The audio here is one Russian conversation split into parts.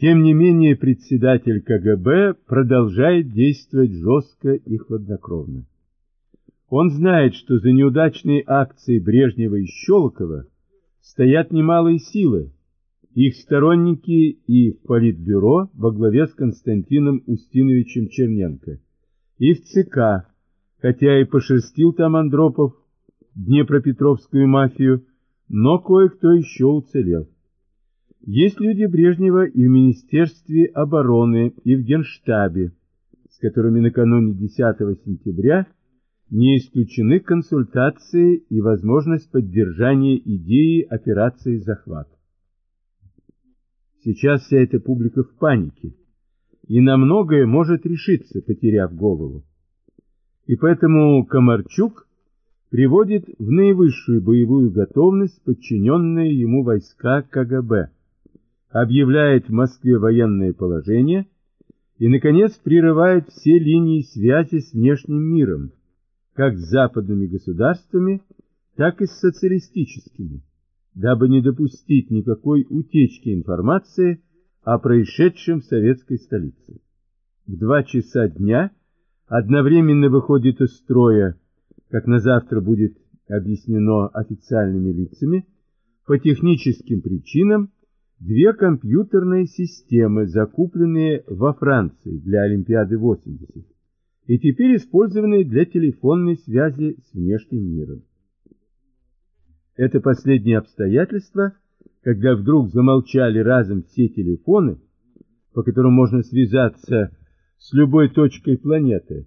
Тем не менее, председатель КГБ продолжает действовать жестко и хладнокровно. Он знает, что за неудачные акции Брежнева и Щелокова стоят немалые силы, их сторонники и в Политбюро во главе с Константином Устиновичем Черненко, и в ЦК, хотя и пошерстил там Андропов Днепропетровскую мафию, но кое-кто еще уцелел. Есть люди Брежнева и в Министерстве обороны, и в Генштабе, с которыми накануне 10 сентября не исключены консультации и возможность поддержания идеи операции «Захват». Сейчас вся эта публика в панике, и на многое может решиться, потеряв голову. И поэтому Комарчук приводит в наивысшую боевую готовность подчиненные ему войска КГБ, объявляет в Москве военное положение и, наконец, прерывает все линии связи с внешним миром, как с западными государствами, так и с социалистическими, дабы не допустить никакой утечки информации о происшедшем в советской столице. В два часа дня одновременно выходит из строя, как на завтра будет объяснено официальными лицами, по техническим причинам две компьютерные системы, закупленные во Франции для Олимпиады 80 и теперь использованные для телефонной связи с внешним миром. Это последнее обстоятельство, когда вдруг замолчали разом все телефоны, по которым можно связаться с любой точкой планеты,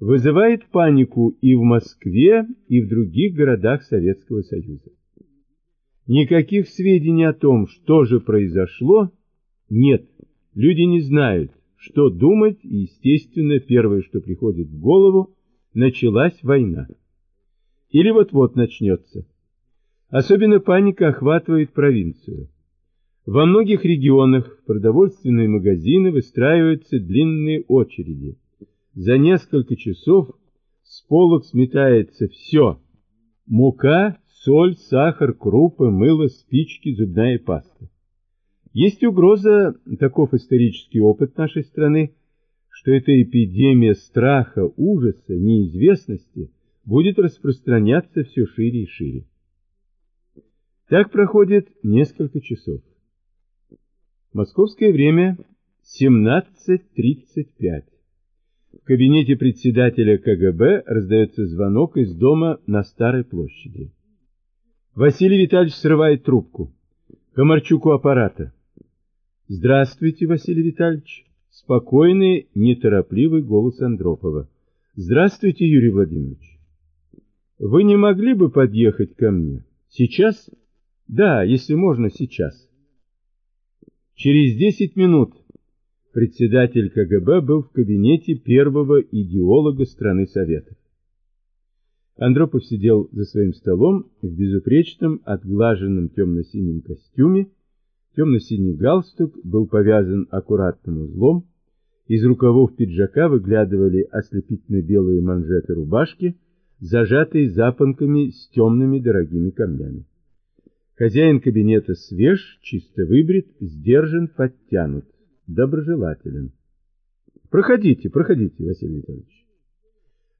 вызывает панику и в Москве, и в других городах Советского Союза. Никаких сведений о том, что же произошло, нет. Люди не знают, что думать, и, естественно, первое, что приходит в голову, началась война. Или вот-вот начнется. Особенно паника охватывает провинцию. Во многих регионах в продовольственные магазины выстраиваются длинные очереди. За несколько часов с полок сметается все. Мука, соль, сахар, крупы, мыло, спички, зубная паста. Есть угроза, таков исторический опыт нашей страны, что эта эпидемия страха, ужаса, неизвестности будет распространяться все шире и шире. Так проходит несколько часов. Московское время 17.35. В кабинете председателя КГБ раздается звонок из дома на Старой площади. Василий Витальевич срывает трубку. Комарчуку аппарата. Здравствуйте, Василий Витальевич. Спокойный, неторопливый голос Андропова. Здравствуйте, Юрий Владимирович. Вы не могли бы подъехать ко мне? Сейчас? Да, если можно, сейчас. Через десять минут председатель КГБ был в кабинете первого идеолога страны Советов. Андропов сидел за своим столом в безупречном, отглаженном темно-синем костюме, темно-синий галстук был повязан аккуратным узлом, из рукавов пиджака выглядывали ослепительно-белые манжеты рубашки, зажатые запонками с темными дорогими камнями. Хозяин кабинета свеж, чисто выбрит, сдержан, подтянут, доброжелателен. Проходите, проходите, Василий Витальевич.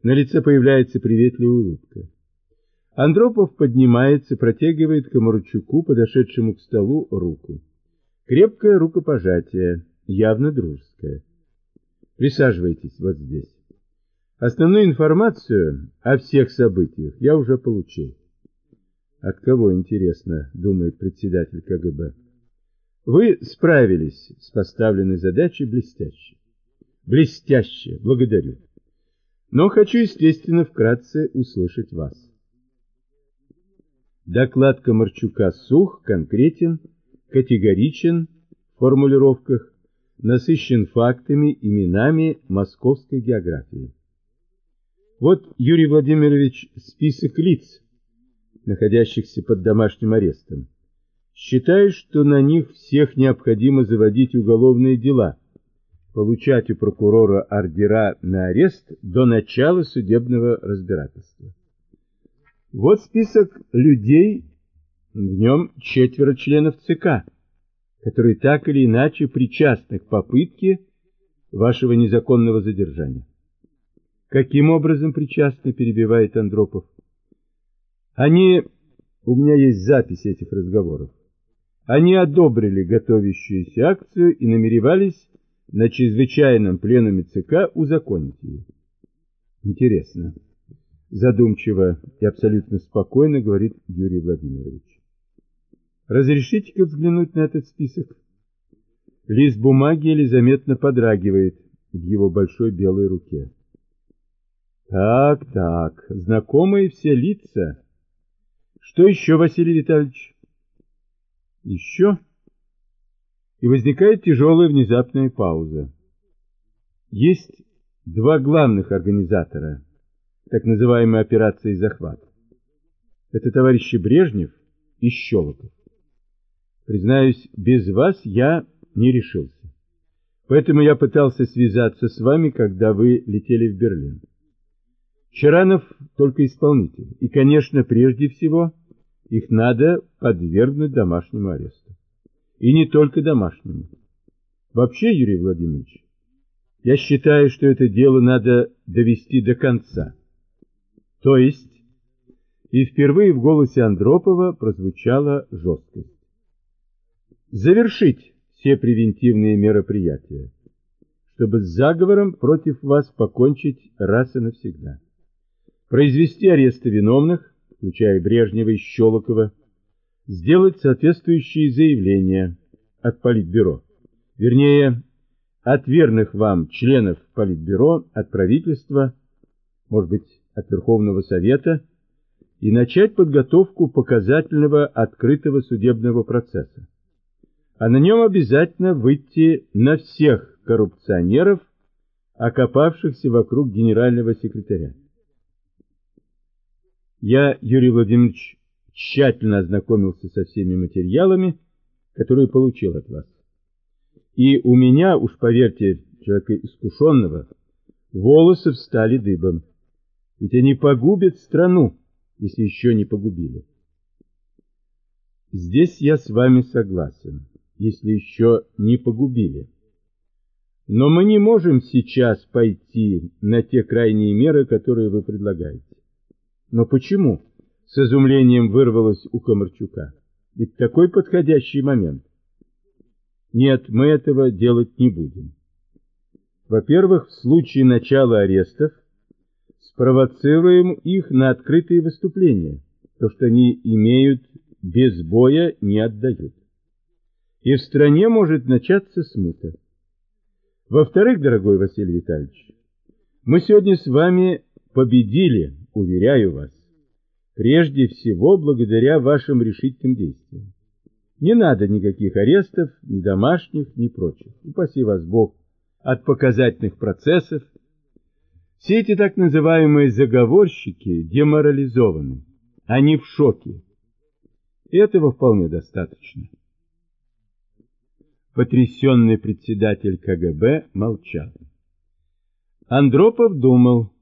На лице появляется приветливая улыбка. Андропов поднимается, протягивает Комарчуку, подошедшему к столу, руку. Крепкое рукопожатие, явно дружеское. Присаживайтесь вот здесь. Основную информацию о всех событиях я уже получил. От кого, интересно, думает председатель КГБ. Вы справились с поставленной задачей блестяще. Блестяще, благодарю. Но хочу, естественно, вкратце услышать вас. Доклад Комарчука сух, конкретен, категоричен в формулировках, насыщен фактами, именами московской географии. Вот, Юрий Владимирович, список лиц, находящихся под домашним арестом. Считаю, что на них всех необходимо заводить уголовные дела – получать у прокурора ордера на арест до начала судебного разбирательства. Вот список людей, в нем четверо членов ЦК, которые так или иначе причастны к попытке вашего незаконного задержания. Каким образом причастны, перебивает Андропов. Они, у меня есть запись этих разговоров, они одобрили готовящуюся акцию и намеревались на чрезвычайном пленуме ЦК узаконить ее. Интересно. Задумчиво и абсолютно спокойно говорит Юрий Владимирович. Разрешите-ка взглянуть на этот список? Лист бумаги еле заметно подрагивает в его большой белой руке. Так, так, знакомые все лица. Что еще, Василий Витальевич? Еще? И возникает тяжелая внезапная пауза. Есть два главных организатора так называемой операции «Захват». Это товарищи Брежнев и Щелоков. Признаюсь, без вас я не решился. Поэтому я пытался связаться с вами, когда вы летели в Берлин. Чаранов только исполнитель. И, конечно, прежде всего, их надо подвергнуть домашнему аресту. И не только домашнему. Вообще, Юрий Владимирович, я считаю, что это дело надо довести до конца. То есть, и впервые в голосе Андропова прозвучала жесткость. Завершить все превентивные мероприятия, чтобы с заговором против вас покончить раз и навсегда произвести аресты виновных, включая Брежнева и Щелокова, сделать соответствующие заявления от Политбюро, вернее, от верных вам членов Политбюро, от правительства, может быть, от Верховного Совета, и начать подготовку показательного открытого судебного процесса. А на нем обязательно выйти на всех коррупционеров, окопавшихся вокруг генерального секретаря. Я, Юрий Владимирович, тщательно ознакомился со всеми материалами, которые получил от вас. И у меня, уж поверьте, человека искушенного, волосы встали дыбом. Ведь они погубят страну, если еще не погубили. Здесь я с вами согласен, если еще не погубили. Но мы не можем сейчас пойти на те крайние меры, которые вы предлагаете. Но почему? С изумлением вырвалось у Комарчука. Ведь такой подходящий момент. Нет, мы этого делать не будем. Во-первых, в случае начала арестов спровоцируем их на открытые выступления, то, что они имеют без боя, не отдают. И в стране может начаться смута. Во-вторых, дорогой Василий Витальевич, мы сегодня с вами победили уверяю вас, прежде всего благодаря вашим решительным действиям. Не надо никаких арестов, ни домашних, ни прочих. Упаси вас Бог от показательных процессов. Все эти так называемые заговорщики деморализованы. Они в шоке. Этого вполне достаточно. Потрясенный председатель КГБ молчал. Андропов думал,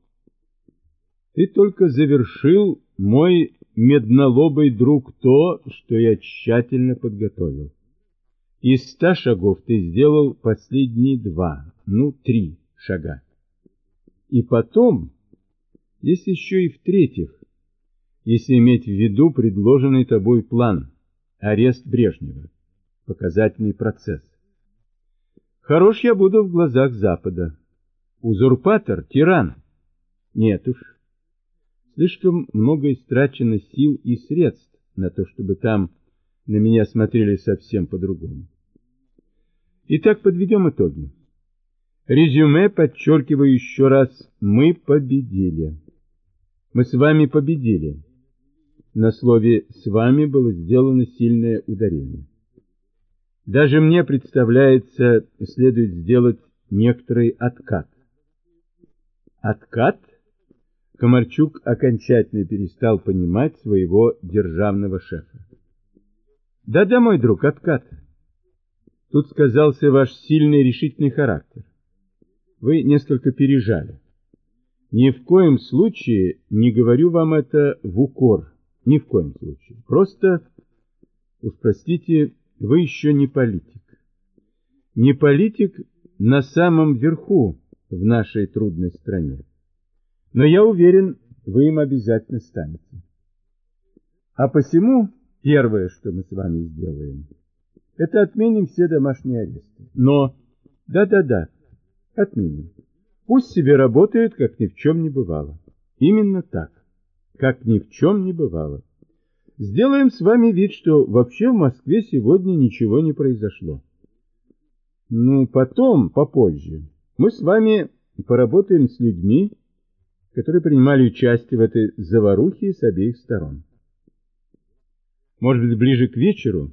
ты только завершил, мой меднолобый друг, то, что я тщательно подготовил. Из ста шагов ты сделал последние два, ну, три шага. И потом, есть еще и в-третьих, если иметь в виду предложенный тобой план, арест Брежнева, показательный процесс. Хорош я буду в глазах Запада. Узурпатор, тиран. Нет уж, Слишком много истрачено сил и средств на то, чтобы там на меня смотрели совсем по-другому. Итак, подведем итоги. Резюме подчеркиваю еще раз. Мы победили. Мы с вами победили. На слове «с вами» было сделано сильное ударение. Даже мне представляется, следует сделать некоторый откат. Откат? Комарчук окончательно перестал понимать своего державного шефа. Да-да, мой друг, откат. Тут сказался ваш сильный решительный характер. Вы несколько пережали. Ни в коем случае не говорю вам это в укор. Ни в коем случае. Просто, уж простите, вы еще не политик. Не политик на самом верху в нашей трудной стране. Но я уверен, вы им обязательно станете. А посему первое, что мы с вами сделаем, это отменим все домашние аресты. Но, да-да-да, отменим. Пусть себе работают, как ни в чем не бывало. Именно так, как ни в чем не бывало. Сделаем с вами вид, что вообще в Москве сегодня ничего не произошло. Ну, потом, попозже, мы с вами поработаем с людьми, которые принимали участие в этой заварухе с обеих сторон. Может быть, ближе к вечеру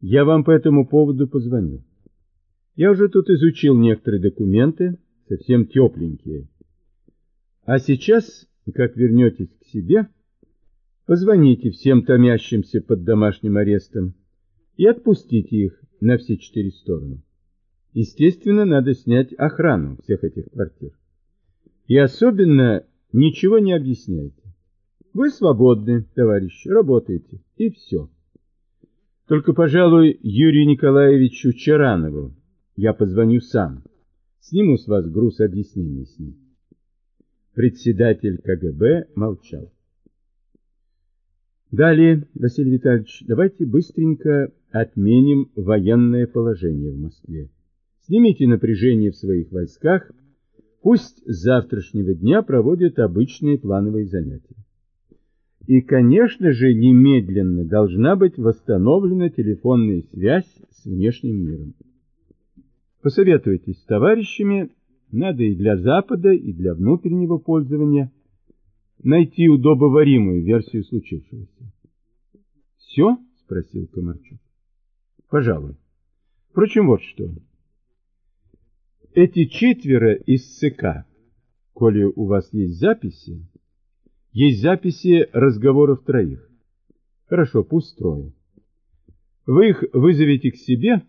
я вам по этому поводу позвоню. Я уже тут изучил некоторые документы, совсем тепленькие. А сейчас, как вернетесь к себе, позвоните всем томящимся под домашним арестом и отпустите их на все четыре стороны. Естественно, надо снять охрану всех этих квартир. И особенно ничего не объясняйте. Вы свободны, товарищи, работаете, и все. Только, пожалуй, Юрию Николаевичу Чаранову я позвоню сам. Сниму с вас груз объяснений с ним. Председатель КГБ молчал. Далее, Василий Витальевич, давайте быстренько отменим военное положение в Москве. Снимите напряжение в своих войсках, пусть с завтрашнего дня проводят обычные плановые занятия. И, конечно же, немедленно должна быть восстановлена телефонная связь с внешним миром. Посоветуйтесь с товарищами, надо и для Запада, и для внутреннего пользования найти удобоваримую версию случившегося. «Все?» — спросил Комарчук. «Пожалуй. Впрочем, вот что. Эти четверо из ЦК, коли у вас есть записи, есть записи разговоров троих. Хорошо, пусть трое. Вы их вызовете к себе,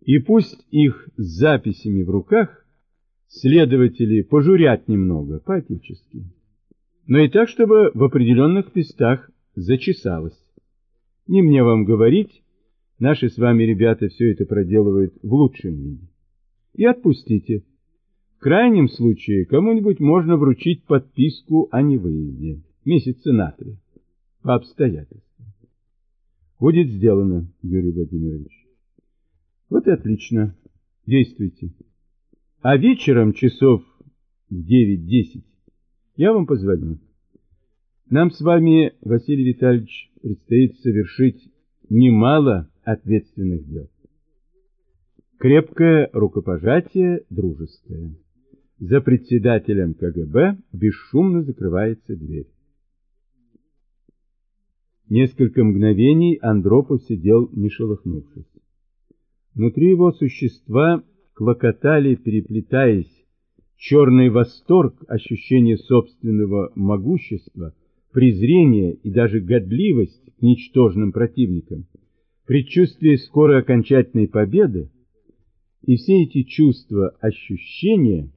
и пусть их с записями в руках следователи пожурят немного, по-отечески. Но и так, чтобы в определенных местах зачесалось. Не мне вам говорить, наши с вами ребята все это проделывают в лучшем виде и отпустите. В крайнем случае кому-нибудь можно вручить подписку о невыезде, месяца на три, по обстоятельствам. Будет сделано, Юрий Владимирович. Вот и отлично. Действуйте. А вечером часов в 9-10 я вам позвоню. Нам с вами, Василий Витальевич, предстоит совершить немало ответственных дел. Крепкое рукопожатие дружеское. За председателем КГБ бесшумно закрывается дверь. Несколько мгновений Андропов сидел, не шелохнувшись. Внутри его существа клокотали, переплетаясь, черный восторг, ощущение собственного могущества, презрение и даже годливость к ничтожным противникам, предчувствие скорой окончательной победы, и все эти чувства, ощущения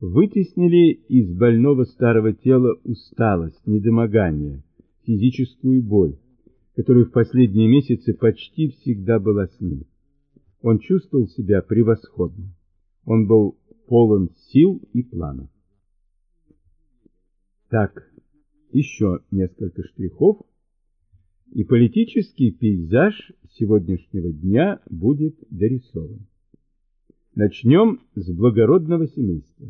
вытеснили из больного старого тела усталость, недомогание, физическую боль, которая в последние месяцы почти всегда была с ним. Он чувствовал себя превосходно. Он был полон сил и планов. Так, еще несколько штрихов, и политический пейзаж сегодняшнего дня будет дорисован. Начнем с благородного семейства.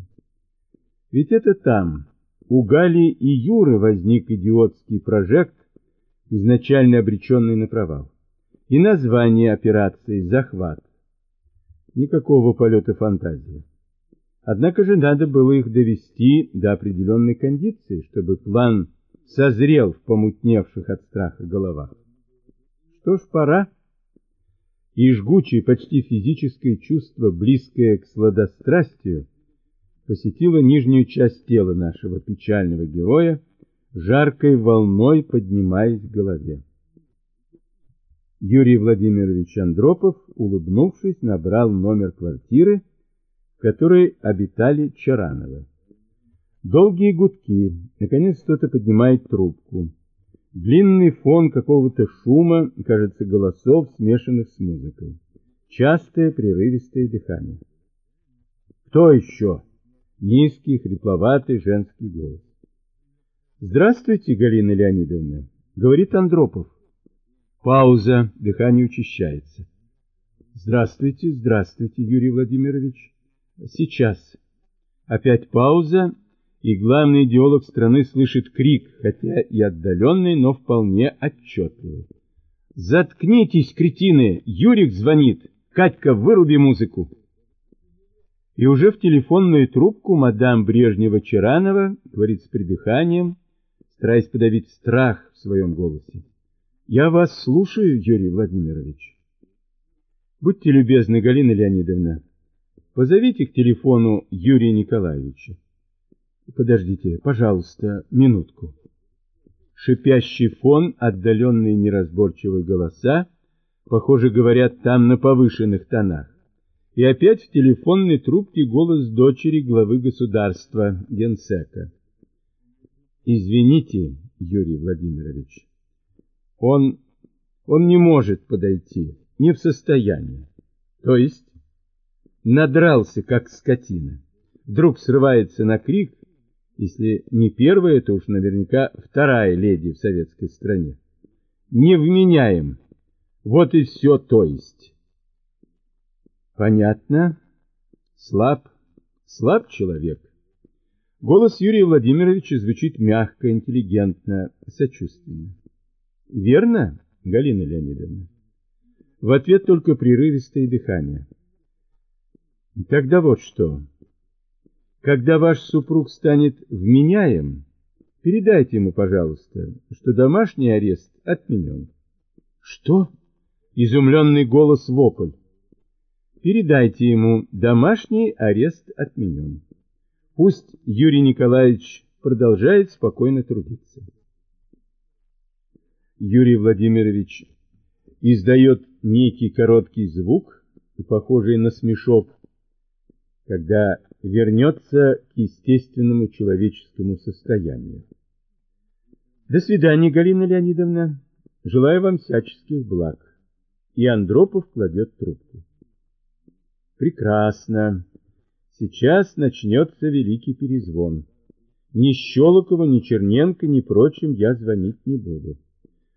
Ведь это там, у Гали и Юры возник идиотский прожект, изначально обреченный на провал. И название операции «Захват». Никакого полета фантазии. Однако же надо было их довести до определенной кондиции, чтобы план созрел в помутневших от страха головах. Что ж, пора и жгучее, почти физическое чувство, близкое к сладострастию, посетило нижнюю часть тела нашего печального героя, жаркой волной поднимаясь к голове. Юрий Владимирович Андропов, улыбнувшись, набрал номер квартиры, в которой обитали Чарановы. Долгие гудки, наконец кто-то поднимает трубку. Длинный фон какого-то шума, кажется, голосов, смешанных с музыкой. Частое прерывистое дыхание. Кто еще? Низкий, хрипловатый женский голос. Здравствуйте, Галина Леонидовна, говорит Андропов. Пауза, дыхание учащается. Здравствуйте, здравствуйте, Юрий Владимирович. Сейчас. Опять пауза, и главный идеолог страны слышит крик, хотя и отдаленный, но вполне отчетливый. «Заткнитесь, кретины! Юрик звонит! Катька, выруби музыку!» И уже в телефонную трубку мадам Брежнева-Чаранова говорит с придыханием, стараясь подавить страх в своем голосе. «Я вас слушаю, Юрий Владимирович». «Будьте любезны, Галина Леонидовна, позовите к телефону Юрия Николаевича». Подождите, пожалуйста, минутку. Шипящий фон, отдаленные неразборчивые голоса, похоже, говорят там на повышенных тонах. И опять в телефонной трубке голос дочери главы государства, генсека. Извините, Юрий Владимирович, он, он не может подойти, не в состоянии. То есть надрался, как скотина. Вдруг срывается на крик, если не первая, то уж наверняка вторая леди в советской стране. Не вменяем. Вот и все то есть. Понятно. Слаб. Слаб человек. Голос Юрия Владимировича звучит мягко, интеллигентно, сочувственно. Верно, Галина Леонидовна? В ответ только прерывистое дыхание. Тогда вот что. Когда ваш супруг станет вменяем, передайте ему, пожалуйста, что домашний арест отменен. Что? Изумленный голос вопль. Передайте ему, домашний арест отменен. Пусть Юрий Николаевич продолжает спокойно трудиться. Юрий Владимирович издает некий короткий звук, похожий на смешок, когда вернется к естественному человеческому состоянию. До свидания, Галина Леонидовна. Желаю вам всяческих благ. И Андропов кладет трубку. Прекрасно. Сейчас начнется великий перезвон. Ни Щелокова, ни Черненко, ни прочим я звонить не буду.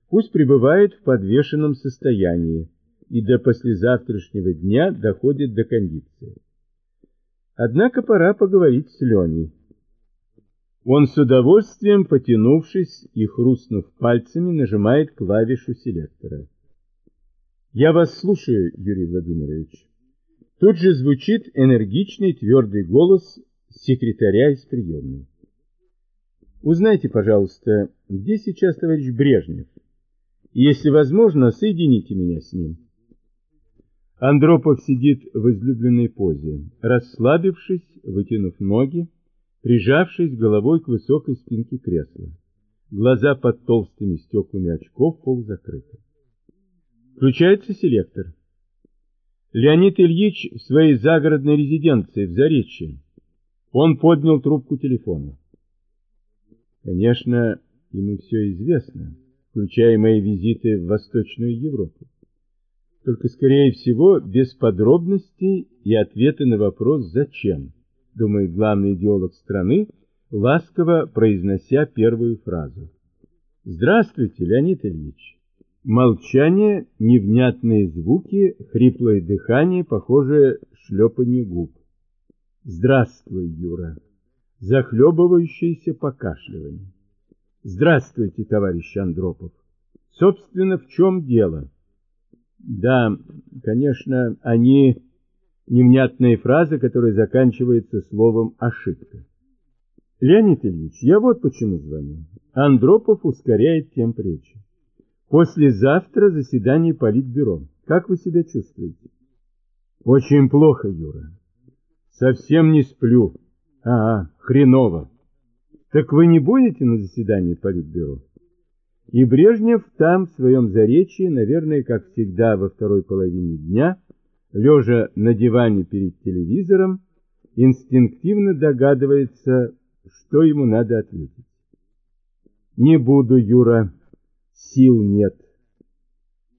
Пусть пребывает в подвешенном состоянии и до послезавтрашнего дня доходит до кондиции. Однако пора поговорить с Леней. Он с удовольствием, потянувшись и хрустнув пальцами, нажимает клавишу селектора. «Я вас слушаю, Юрий Владимирович». Тут же звучит энергичный твердый голос секретаря из приемной. «Узнайте, пожалуйста, где сейчас товарищ Брежнев? Если возможно, соедините меня с ним». Андропов сидит в излюбленной позе, расслабившись, вытянув ноги, прижавшись головой к высокой спинке кресла. Глаза под толстыми стеклами очков полузакрыты. Включается селектор. Леонид Ильич в своей загородной резиденции в Заречье. Он поднял трубку телефона. Конечно, ему все известно, включая мои визиты в Восточную Европу только, скорее всего, без подробностей и ответа на вопрос «Зачем?», думает главный идеолог страны, ласково произнося первую фразу. «Здравствуйте, Леонид Ильич!» Молчание, невнятные звуки, хриплое дыхание, похожее шлепанье губ. «Здравствуй, Юра!» Захлебывающееся покашливание. «Здравствуйте, товарищ Андропов!» «Собственно, в чем дело?» Да, конечно, они невнятные фразы, которые заканчиваются словом «ошибка». Леонид Ильич, я вот почему звоню. Андропов ускоряет темп речи. Послезавтра заседание Политбюро. Как вы себя чувствуете? Очень плохо, Юра. Совсем не сплю. А, хреново. Так вы не будете на заседании Политбюро? И Брежнев там, в своем заречье, наверное, как всегда во второй половине дня, лежа на диване перед телевизором, инстинктивно догадывается, что ему надо ответить. «Не буду, Юра. сил нет.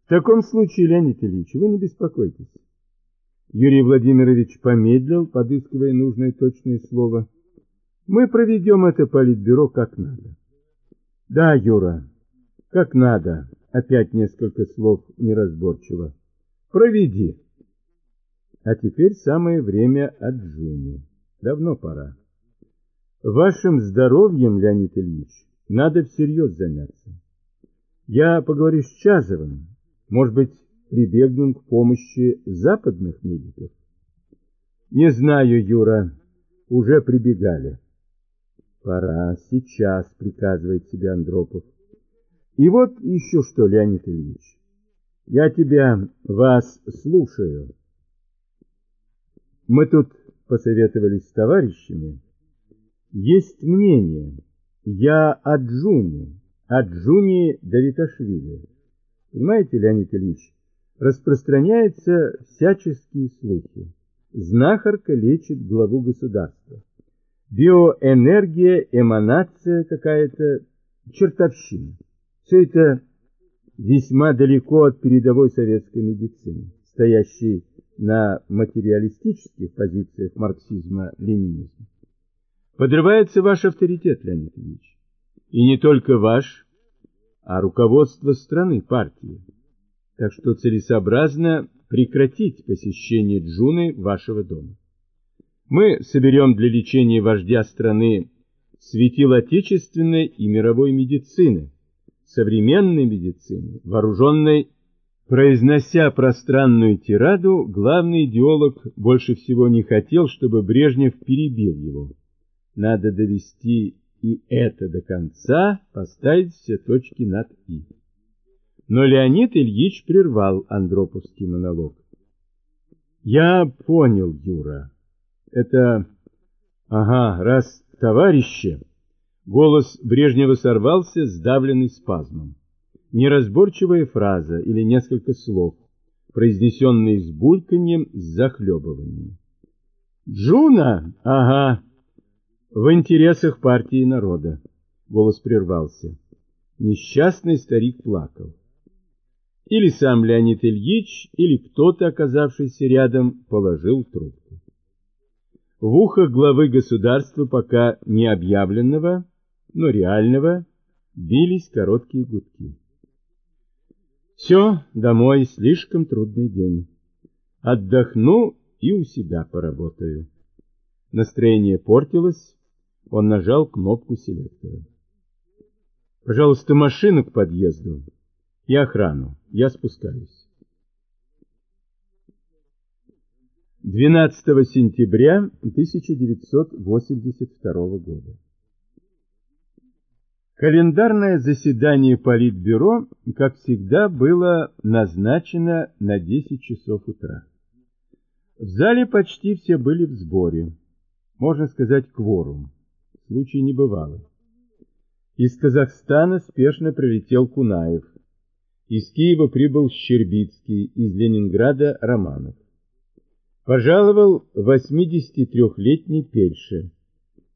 В таком случае, Леонид Ильич, вы не беспокойтесь. Юрий Владимирович помедлил, подыскивая нужное точное слово. Мы проведем это политбюро как надо. Да, Юра, как надо. Опять несколько слов неразборчиво. Проведи. А теперь самое время от Джуни. Давно пора. Вашим здоровьем, Леонид Ильич, надо всерьез заняться. Я поговорю с Чазовым. Может быть, прибегнем к помощи западных медиков? Не знаю, Юра, уже прибегали. Пора, сейчас, приказывает себе Андропов. И вот еще что, Леонид Ильич. Я тебя, вас слушаю. Мы тут посоветовались с товарищами. Есть мнение. Я о Джуне, о Джуне Давиташвили. Понимаете, Леонид Ильич, распространяются всяческие слухи. Знахарка лечит главу государства. Биоэнергия, эманация какая-то, чертовщина. Все это весьма далеко от передовой советской медицины, стоящей на материалистических позициях марксизма-ленинизма. Подрывается ваш авторитет, Леонид Ильич. И не только ваш, а руководство страны, партии. Так что целесообразно прекратить посещение Джуны вашего дома. Мы соберем для лечения вождя страны светил отечественной и мировой медицины, современной медицины, вооруженной Произнося пространную тираду, главный идеолог больше всего не хотел, чтобы Брежнев перебил его. Надо довести и это до конца, поставить все точки над «и». Но Леонид Ильич прервал Андроповский монолог. «Я понял, Юра. Это... Ага, раз товарищи...» Голос Брежнева сорвался, сдавленный спазмом неразборчивая фраза или несколько слов, произнесенные с бульканьем, с захлебыванием. «Джуна? Ага. В интересах партии народа». Голос прервался. Несчастный старик плакал. Или сам Леонид Ильич, или кто-то, оказавшийся рядом, положил трубку. В ухах главы государства, пока не объявленного, но реального, бились короткие гудки. Все, домой, слишком трудный день. Отдохну и у себя поработаю. Настроение портилось, он нажал кнопку селектора. Пожалуйста, машину к подъезду и охрану. Я спускаюсь. 12 сентября 1982 года. Календарное заседание Политбюро, как всегда, было назначено на 10 часов утра. В зале почти все были в сборе. Можно сказать, кворум. Случай небывалый. Из Казахстана спешно прилетел Кунаев. Из Киева прибыл Щербицкий, из Ленинграда Романов. Пожаловал 83-летний Пельше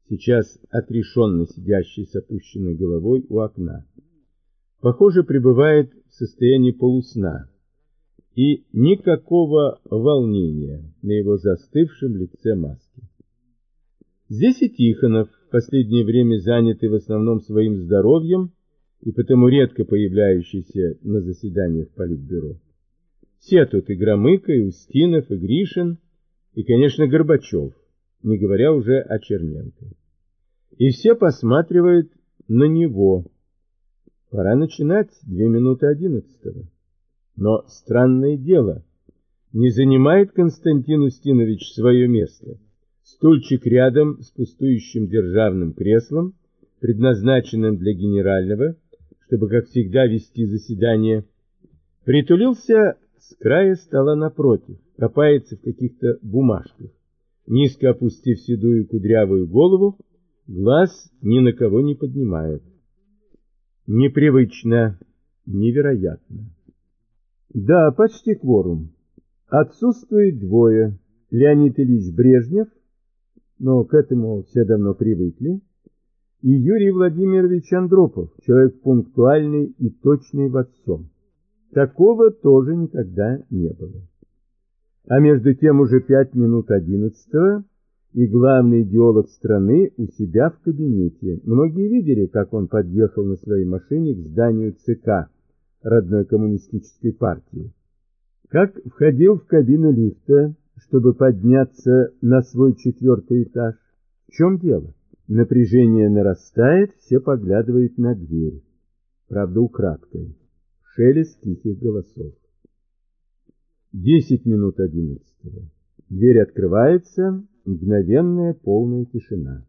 сейчас отрешенно сидящий с опущенной головой у окна. Похоже, пребывает в состоянии полусна, и никакого волнения на его застывшем лице маски. Здесь и Тихонов, в последнее время занятый в основном своим здоровьем и потому редко появляющийся на заседаниях Политбюро. Все тут и Громыко, и Устинов, и Гришин, и, конечно, Горбачев не говоря уже о Черненко. И все посматривают на него. Пора начинать, две минуты одиннадцатого. Но странное дело, не занимает Константин Устинович свое место. Стульчик рядом с пустующим державным креслом, предназначенным для генерального, чтобы, как всегда, вести заседание, притулился с края стола напротив, копается в каких-то бумажках низко опустив седую кудрявую голову, глаз ни на кого не поднимает. Непривычно, невероятно. Да, почти кворум. Отсутствует двое. Леонид Ильич Брежнев, но к этому все давно привыкли, и Юрий Владимирович Андропов, человек пунктуальный и точный во всем. Такого тоже никогда не было. А между тем уже пять минут одиннадцатого, и главный идеолог страны у себя в кабинете. Многие видели, как он подъехал на своей машине к зданию ЦК родной коммунистической партии. Как входил в кабину лифта, чтобы подняться на свой четвертый этаж. В чем дело? Напряжение нарастает, все поглядывают на дверь. Правда, украдкой. Шелест тихих голосов. Десять минут одиннадцатого. Дверь открывается, мгновенная полная тишина.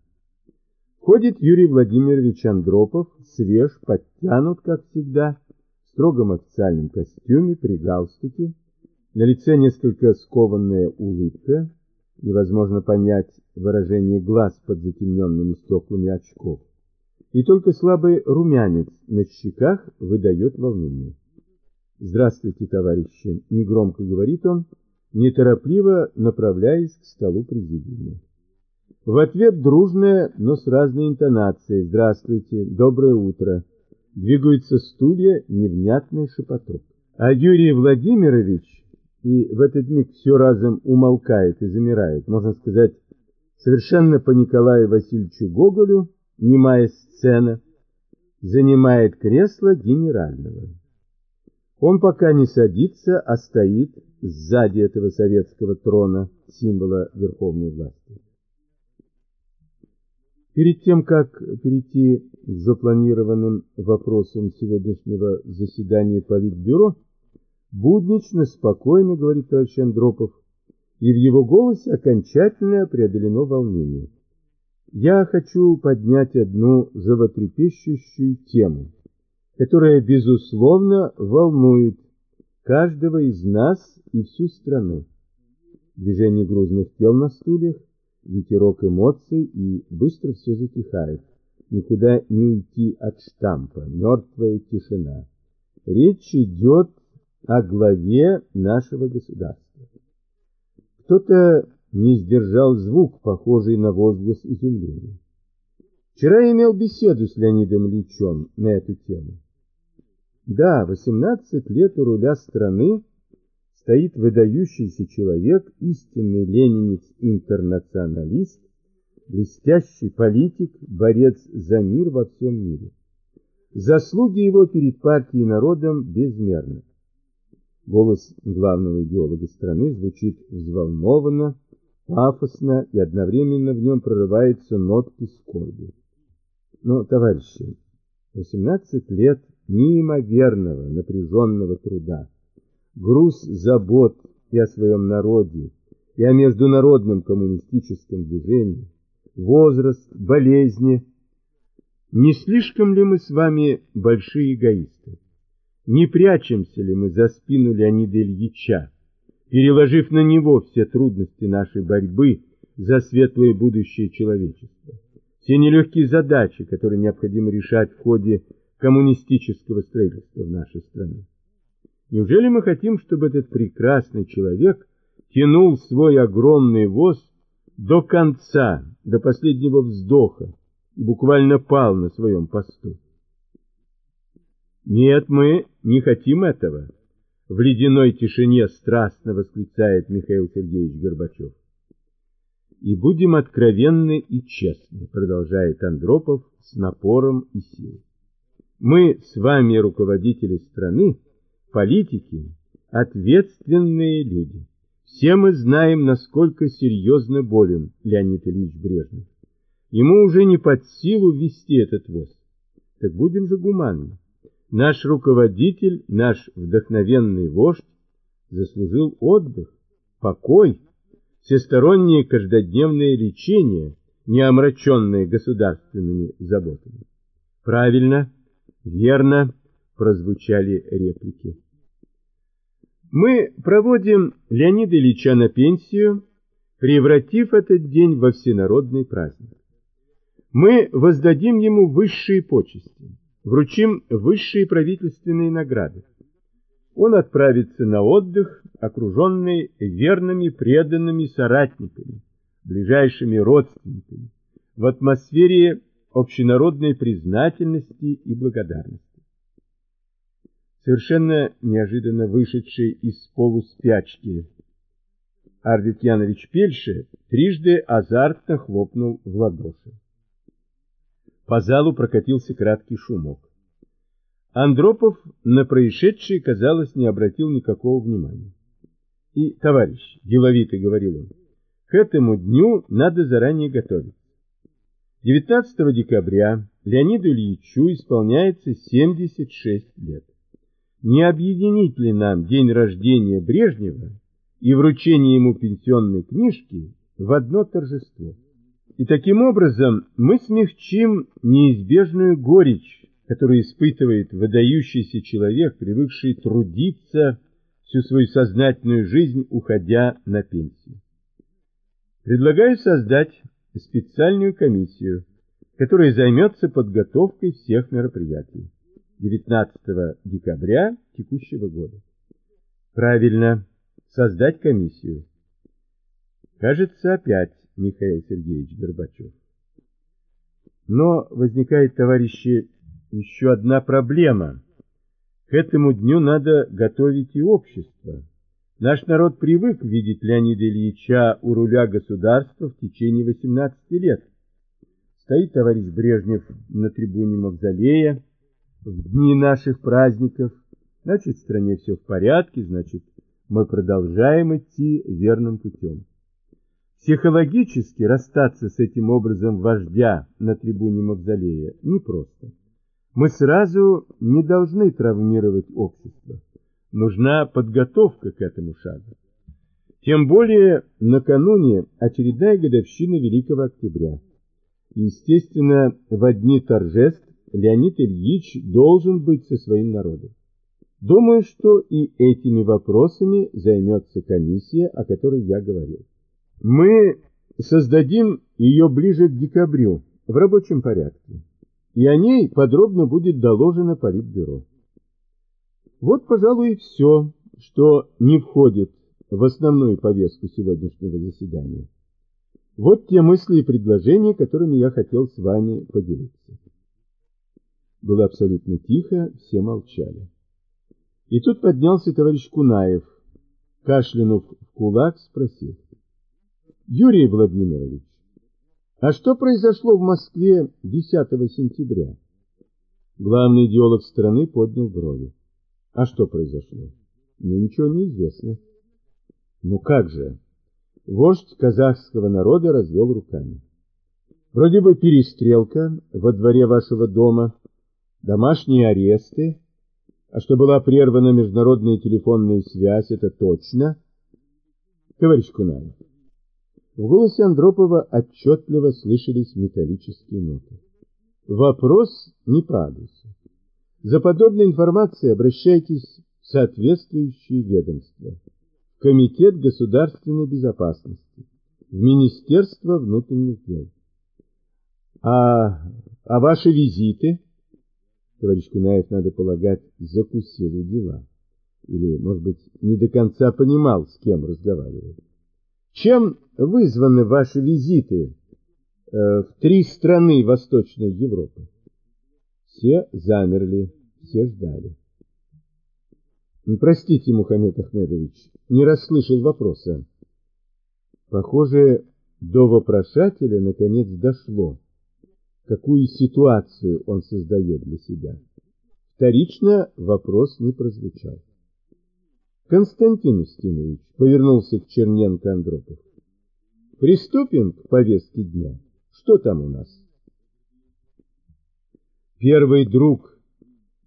Ходит Юрий Владимирович Андропов, свеж, подтянут, как всегда, в строгом официальном костюме, при галстуке. На лице несколько скованная улыбка, невозможно понять выражение глаз под затемненными стеклами очков. И только слабый румянец на щеках выдает волнение. «Здравствуйте, товарищи!» — негромко говорит он, неторопливо направляясь к столу президиума. В ответ дружная, но с разной интонацией «Здравствуйте! Доброе утро!» Двигаются стулья, невнятный шепоток. А Юрий Владимирович и в этот миг все разом умолкает и замирает, можно сказать, совершенно по Николаю Васильевичу Гоголю, немая сцена, занимает кресло генерального. Он пока не садится, а стоит сзади этого советского трона, символа верховной власти. Перед тем, как перейти к запланированным вопросам сегодняшнего заседания Политбюро, буднично, спокойно, говорит товарищ Андропов, и в его голосе окончательно преодолено волнение. Я хочу поднять одну животрепещущую тему – которая, безусловно, волнует каждого из нас и всю страну. Движение грузных тел на стульях, ветерок эмоций, и быстро все затихает. Никуда не уйти от штампа, мертвая тишина. Речь идет о главе нашего государства. Кто-то не сдержал звук, похожий на возглас изумления. Вчера я имел беседу с Леонидом Ильичем на эту тему. Да, 18 лет у руля страны стоит выдающийся человек, истинный ленинец-интернационалист, блестящий политик, борец за мир во всем мире. Заслуги его перед партией и народом безмерны. Голос главного идеолога страны звучит взволнованно, пафосно, и одновременно в нем прорываются нотки скорби. Но, товарищи, 18 лет неимоверного напряженного труда, груз забот и о своем народе, и о международном коммунистическом движении, возраст, болезни. Не слишком ли мы с вами большие эгоисты? Не прячемся ли мы за спину Леонида Ильича, переложив на него все трудности нашей борьбы за светлое будущее человечества? Все нелегкие задачи, которые необходимо решать в ходе коммунистического строительства в нашей стране. Неужели мы хотим, чтобы этот прекрасный человек тянул свой огромный воз до конца, до последнего вздоха и буквально пал на своем посту? Нет, мы не хотим этого. В ледяной тишине страстно восклицает Михаил Сергеевич Горбачев. И будем откровенны и честны, продолжает Андропов с напором и силой. Мы с вами, руководители страны, политики, ответственные люди. Все мы знаем, насколько серьезно болен Леонид Ильич Брежнев. Ему уже не под силу вести этот воз. Так будем же гуманны. Наш руководитель, наш вдохновенный вождь заслужил отдых, покой, всестороннее каждодневное лечение, не омраченное государственными заботами. Правильно, Верно, прозвучали реплики. Мы проводим Леонида Ильича на пенсию, превратив этот день во всенародный праздник. Мы воздадим ему высшие почести, вручим высшие правительственные награды. Он отправится на отдых, окруженный верными преданными соратниками, ближайшими родственниками, в атмосфере общенародной признательности и благодарности. Совершенно неожиданно вышедший из полуспячки Арвид Янович Пельше трижды азартно хлопнул в ладоши. По залу прокатился краткий шумок. Андропов на происшедшее, казалось, не обратил никакого внимания. И, товарищ, деловито говорил он, к этому дню надо заранее готовиться. 19 декабря Леониду Ильичу исполняется 76 лет. Не объединить ли нам день рождения Брежнева и вручение ему пенсионной книжки в одно торжество? И таким образом мы смягчим неизбежную горечь, которую испытывает выдающийся человек, привыкший трудиться всю свою сознательную жизнь, уходя на пенсию. Предлагаю создать специальную комиссию, которая займется подготовкой всех мероприятий 19 декабря текущего года. Правильно, создать комиссию. Кажется, опять Михаил Сергеевич Горбачев. Но возникает, товарищи, еще одна проблема. К этому дню надо готовить и общество. Наш народ привык видеть Леонида Ильича у руля государства в течение 18 лет. Стоит товарищ Брежнев на трибуне Мавзолея в дни наших праздников. Значит, в стране все в порядке, значит, мы продолжаем идти верным путем. Психологически расстаться с этим образом вождя на трибуне Мавзолея непросто. Мы сразу не должны травмировать общество нужна подготовка к этому шагу. Тем более накануне очередная годовщина Великого Октября. Естественно, в дни торжеств Леонид Ильич должен быть со своим народом. Думаю, что и этими вопросами займется комиссия, о которой я говорил. Мы создадим ее ближе к декабрю в рабочем порядке, и о ней подробно будет доложено Политбюро. Вот, пожалуй, и все, что не входит в основную повестку сегодняшнего заседания. Вот те мысли и предложения, которыми я хотел с вами поделиться. Было абсолютно тихо, все молчали. И тут поднялся товарищ Кунаев, кашлянув в кулак, спросил. Юрий Владимирович, а что произошло в Москве 10 сентября? Главный идеолог страны поднял брови. А что произошло? Мне ничего не известно. Ну как же? Вождь казахского народа развел руками. Вроде бы перестрелка во дворе вашего дома, домашние аресты, а что была прервана международная телефонная связь, это точно. Товарищ Кунаев, в голосе Андропова отчетливо слышались металлические ноты. Вопрос не по. За подобной информацией обращайтесь в соответствующие ведомства, в Комитет государственной безопасности, в Министерство внутренних дел. А, а ваши визиты? Товарищ Кунаев, надо полагать, закусил у дела. Или, может быть, не до конца понимал, с кем разговаривает. Чем вызваны ваши визиты э, в три страны Восточной Европы? Все замерли, все ждали. Простите, Мухаммед Ахмедович, не расслышал вопроса. Похоже, до вопрошателя наконец дошло, какую ситуацию он создает для себя. Вторично вопрос не прозвучал. Константин Устинович повернулся к Черненко Андропов. Приступим к повестке дня. Что там у нас? Первый друг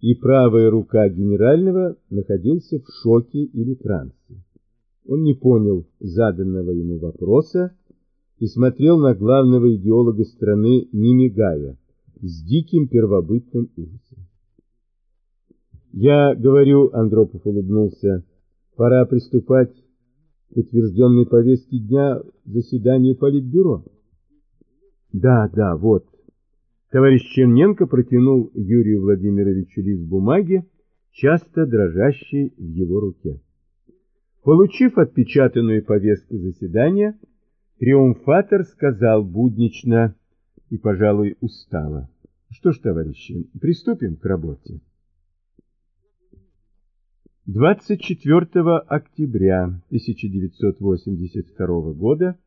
и правая рука генерального находился в шоке или трансе. Он не понял заданного ему вопроса и смотрел на главного идеолога страны, не мигая, с диким первобытным ужасом. «Я говорю», — Андропов улыбнулся, — «пора приступать к утвержденной повестке дня заседания Политбюро». «Да, да, вот», Товарищ Черненко протянул Юрию Владимировичу лист бумаги, часто дрожащий в его руке. Получив отпечатанную повестку заседания, триумфатор сказал буднично, и, пожалуй, устала. Что ж, товарищи, приступим к работе. 24 октября 1982 года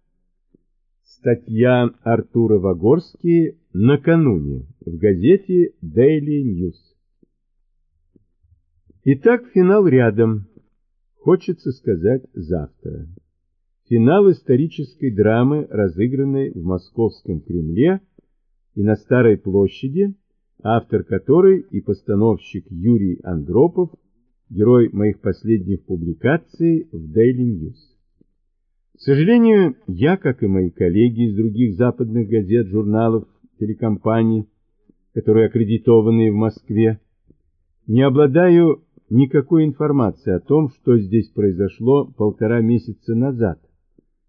статья Артура Вагорский накануне в газете Daily News. Итак, финал рядом. Хочется сказать завтра. Финал исторической драмы, разыгранной в Московском Кремле и на Старой площади, автор которой и постановщик Юрий Андропов, герой моих последних публикаций в Daily News. К сожалению, я, как и мои коллеги из других западных газет, журналов, телекомпаний, которые аккредитованы в Москве, не обладаю никакой информации о том, что здесь произошло полтора месяца назад,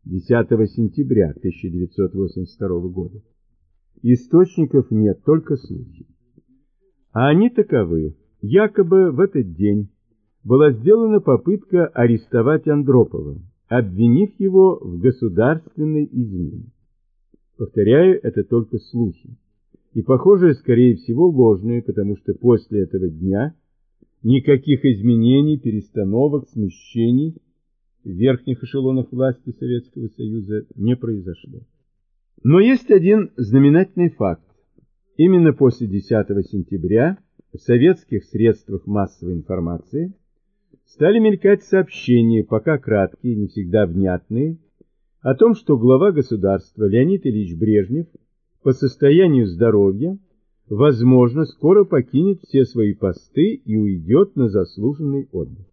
10 сентября 1982 года. Источников нет, только слухи. А они таковы. Якобы в этот день была сделана попытка арестовать Андропова, обвинив его в государственной измене. Повторяю, это только слухи. И, похоже, скорее всего, ложные, потому что после этого дня никаких изменений, перестановок, смещений в верхних эшелонах власти Советского Союза не произошло. Но есть один знаменательный факт. Именно после 10 сентября в советских средствах массовой информации стали мелькать сообщения, пока краткие, не всегда внятные, о том, что глава государства Леонид Ильич Брежнев по состоянию здоровья, возможно, скоро покинет все свои посты и уйдет на заслуженный отдых.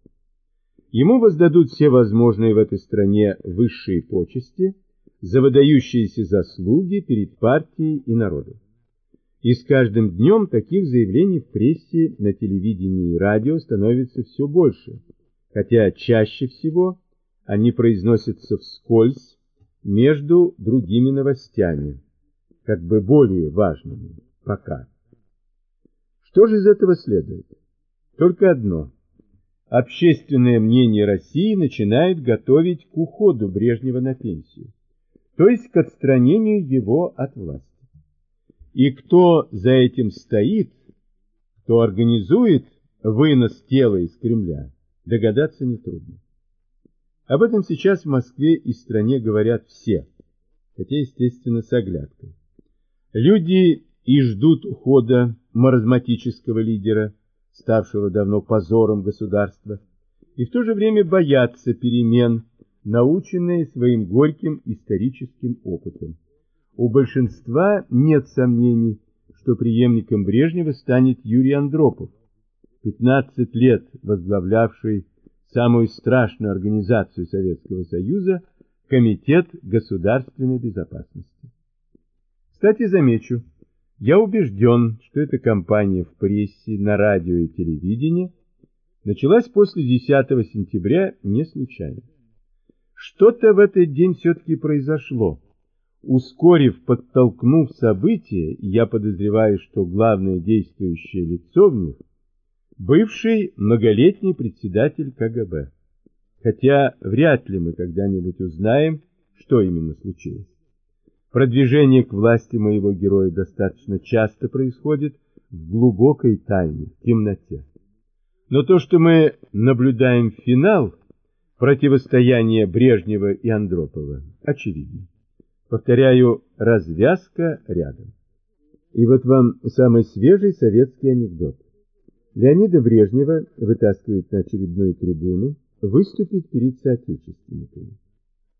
Ему воздадут все возможные в этой стране высшие почести – за выдающиеся заслуги перед партией и народом. И с каждым днем таких заявлений в прессе, на телевидении и радио становится все больше, хотя чаще всего они произносятся вскользь между другими новостями, как бы более важными пока. Что же из этого следует? Только одно. Общественное мнение России начинает готовить к уходу Брежнева на пенсию то есть к отстранению его от власти. И кто за этим стоит, кто организует вынос тела из Кремля, догадаться нетрудно. Об этом сейчас в Москве и стране говорят все, хотя, естественно, с оглядкой. Люди и ждут ухода маразматического лидера, ставшего давно позором государства, и в то же время боятся перемен, наученные своим горьким историческим опытом. У большинства нет сомнений, что преемником Брежнева станет Юрий Андропов, 15 лет возглавлявший самую страшную организацию Советского Союза Комитет государственной безопасности. Кстати, замечу, я убежден, что эта кампания в прессе, на радио и телевидении началась после 10 сентября не случайно. Что-то в этот день все-таки произошло. Ускорив, подтолкнув события, я подозреваю, что главное действующее лицо в них – бывший многолетний председатель КГБ. Хотя вряд ли мы когда-нибудь узнаем, что именно случилось. Продвижение к власти моего героя достаточно часто происходит в глубокой тайне, в темноте. Но то, что мы наблюдаем финал – Противостояние Брежнева и Андропова очевидно. Повторяю, развязка рядом. И вот вам самый свежий советский анекдот. Леонида Брежнева вытаскивает на очередную трибуну выступить перед соотечественниками.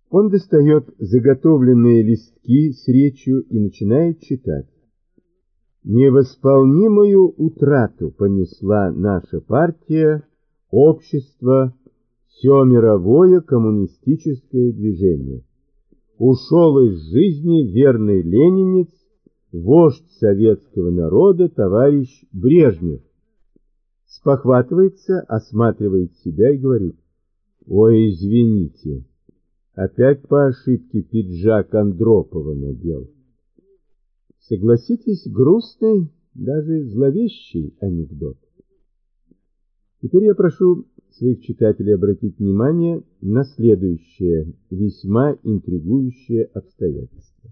Он достает заготовленные листки с речью и начинает читать. Невосполнимую утрату понесла наша партия, общество, все мировое коммунистическое движение. Ушел из жизни верный ленинец, вождь советского народа, товарищ Брежнев. Спохватывается, осматривает себя и говорит, «Ой, извините, опять по ошибке пиджак Андропова надел». Согласитесь, грустный, даже зловещий анекдот. Теперь я прошу своих читателей обратить внимание на следующее весьма интригующее обстоятельство.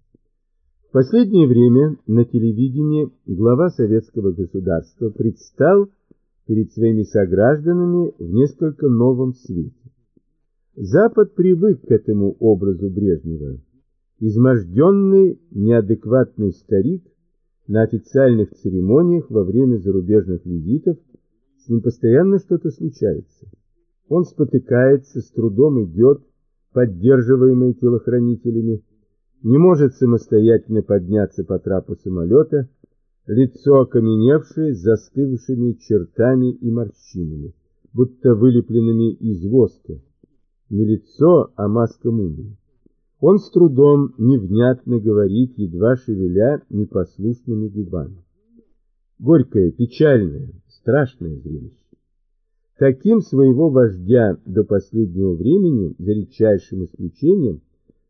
В последнее время на телевидении глава советского государства предстал перед своими согражданами в несколько новом свете. Запад привык к этому образу Брежнева. Изможденный, неадекватный старик на официальных церемониях во время зарубежных визитов с ним постоянно что-то случается. Он спотыкается, с трудом идет, поддерживаемый телохранителями, не может самостоятельно подняться по трапу самолета, лицо окаменевшее с застывшими чертами и морщинами, будто вылепленными из воска. Не лицо, а маска мумии. Он с трудом невнятно говорит, едва шевеля непослушными губами. Горькое, печальное, страшное зрелище. Таким своего вождя до последнего времени, за редчайшим исключением,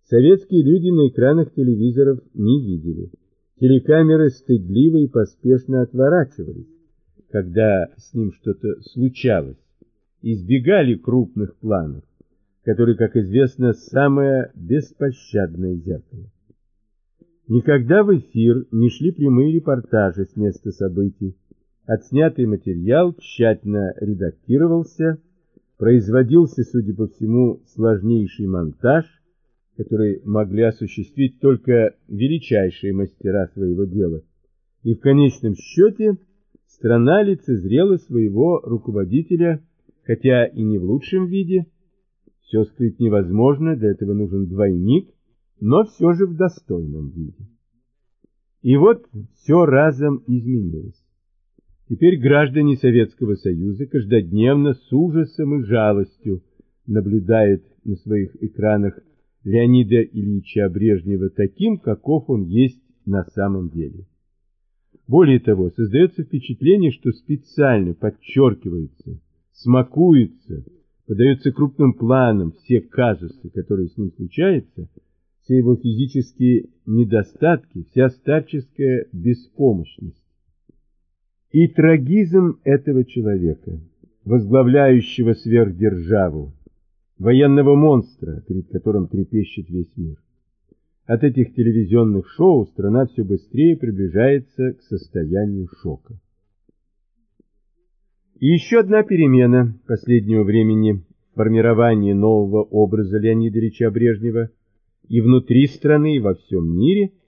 советские люди на экранах телевизоров не видели. Телекамеры стыдливо и поспешно отворачивались, когда с ним что-то случалось, избегали крупных планов, которые, как известно, самое беспощадное зеркало. Никогда в эфир не шли прямые репортажи с места событий, Отснятый материал тщательно редактировался, производился, судя по всему, сложнейший монтаж, который могли осуществить только величайшие мастера своего дела. И в конечном счете страна лицезрела своего руководителя, хотя и не в лучшем виде. Все скрыть невозможно, для этого нужен двойник, но все же в достойном виде. И вот все разом изменилось. Теперь граждане Советского Союза каждодневно с ужасом и жалостью наблюдают на своих экранах Леонида Ильича Брежнева таким, каков он есть на самом деле. Более того, создается впечатление, что специально подчеркивается, смакуется, подается крупным планом все казусы, которые с ним случаются, все его физические недостатки, вся старческая беспомощность. И трагизм этого человека, возглавляющего сверхдержаву, военного монстра, перед которым трепещет весь мир. От этих телевизионных шоу страна все быстрее приближается к состоянию шока. И еще одна перемена последнего времени в формировании нового образа Леонида Ильича Брежнева и внутри страны, и во всем мире –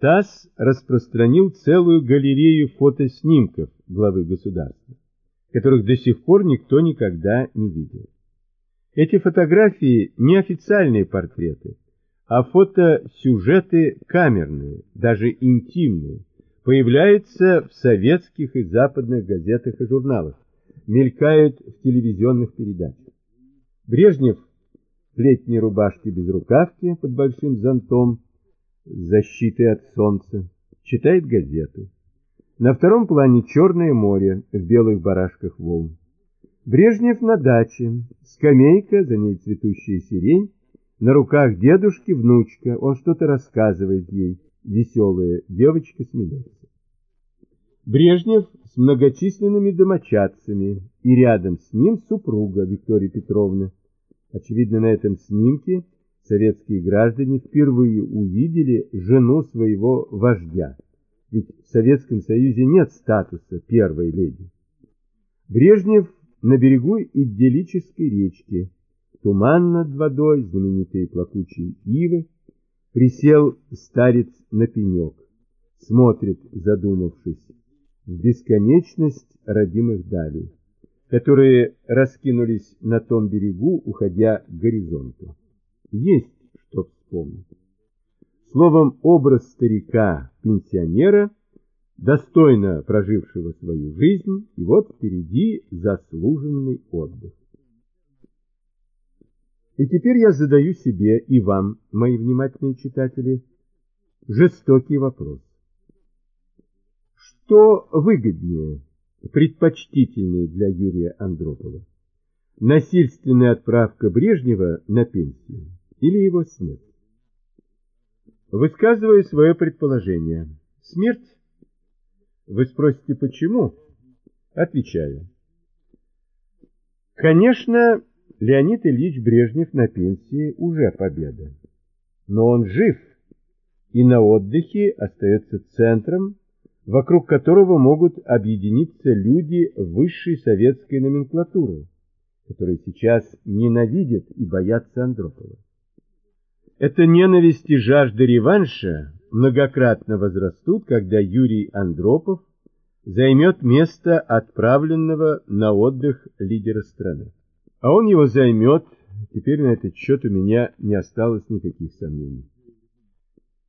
ТАСС распространил целую галерею фотоснимков главы государства, которых до сих пор никто никогда не видел. Эти фотографии не официальные портреты, а фотосюжеты камерные, даже интимные, появляются в советских и западных газетах и журналах, мелькают в телевизионных передачах. Брежнев в летней рубашке без рукавки под большим зонтом защитой от солнца, читает газету. На втором плане Черное море в белых барашках волн. Брежнев на даче, скамейка, за ней цветущая сирень, на руках дедушки внучка, он что-то рассказывает ей, веселая девочка смеется. Брежнев с многочисленными домочадцами, и рядом с ним супруга Виктория Петровна. Очевидно, на этом снимке советские граждане впервые увидели жену своего вождя. Ведь в Советском Союзе нет статуса первой леди. Брежнев на берегу идиллической речки, туман над водой, знаменитые плакучие ивы, присел старец на пенек, смотрит, задумавшись, в бесконечность родимых далей, которые раскинулись на том берегу, уходя к горизонту есть что вспомнить. Словом, образ старика, пенсионера, достойно прожившего свою жизнь, и вот впереди заслуженный отдых. И теперь я задаю себе и вам, мои внимательные читатели, жестокий вопрос. Что выгоднее, предпочтительнее для Юрия Андропова? Насильственная отправка Брежнева на пенсию или его смерть. Высказывая свое предположение, смерть, вы спросите, почему? Отвечаю. Конечно, Леонид Ильич Брежнев на пенсии уже победа, но он жив, и на отдыхе остается центром, вокруг которого могут объединиться люди высшей советской номенклатуры, которые сейчас ненавидят и боятся Андропова. Эта ненависть и жажда реванша многократно возрастут, когда Юрий Андропов займет место отправленного на отдых лидера страны. А он его займет, теперь на этот счет у меня не осталось никаких сомнений.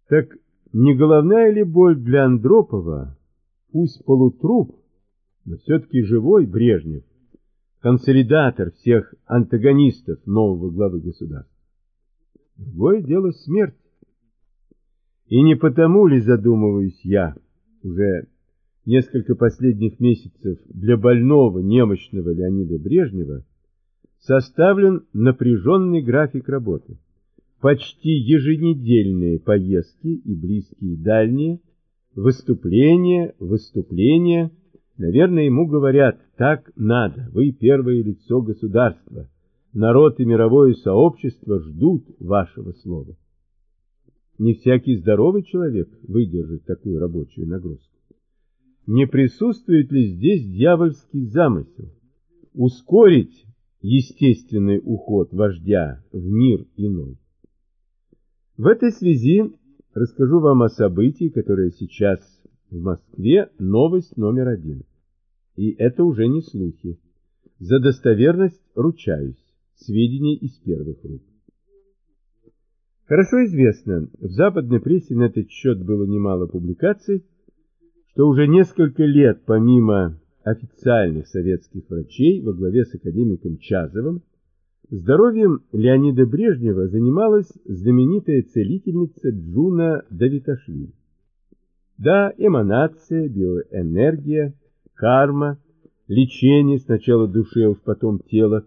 Так не головная ли боль для Андропова, пусть полутруп, но все-таки живой Брежнев, консолидатор всех антагонистов нового главы государства? Другое дело смерть. И не потому ли, задумываюсь я, уже несколько последних месяцев для больного, немощного Леонида Брежнева составлен напряженный график работы почти еженедельные поездки и близкие и дальние, выступления, выступления. Наверное, ему говорят, так надо, вы первое лицо государства, народ и мировое сообщество ждут вашего слова. Не всякий здоровый человек выдержит такую рабочую нагрузку. Не присутствует ли здесь дьявольский замысел? Ускорить естественный уход вождя в мир иной. В этой связи расскажу вам о событии, которое сейчас в Москве новость номер один. И это уже не слухи. За достоверность ручаюсь. Сведения из первых рук. Хорошо известно, в западной прессе на этот счет было немало публикаций, что уже несколько лет помимо официальных советских врачей во главе с академиком Чазовым Здоровьем Леонида Брежнева занималась знаменитая целительница Джуна Давиташвили. Да, эманация, биоэнергия, карма, лечение сначала души, а уж потом тела.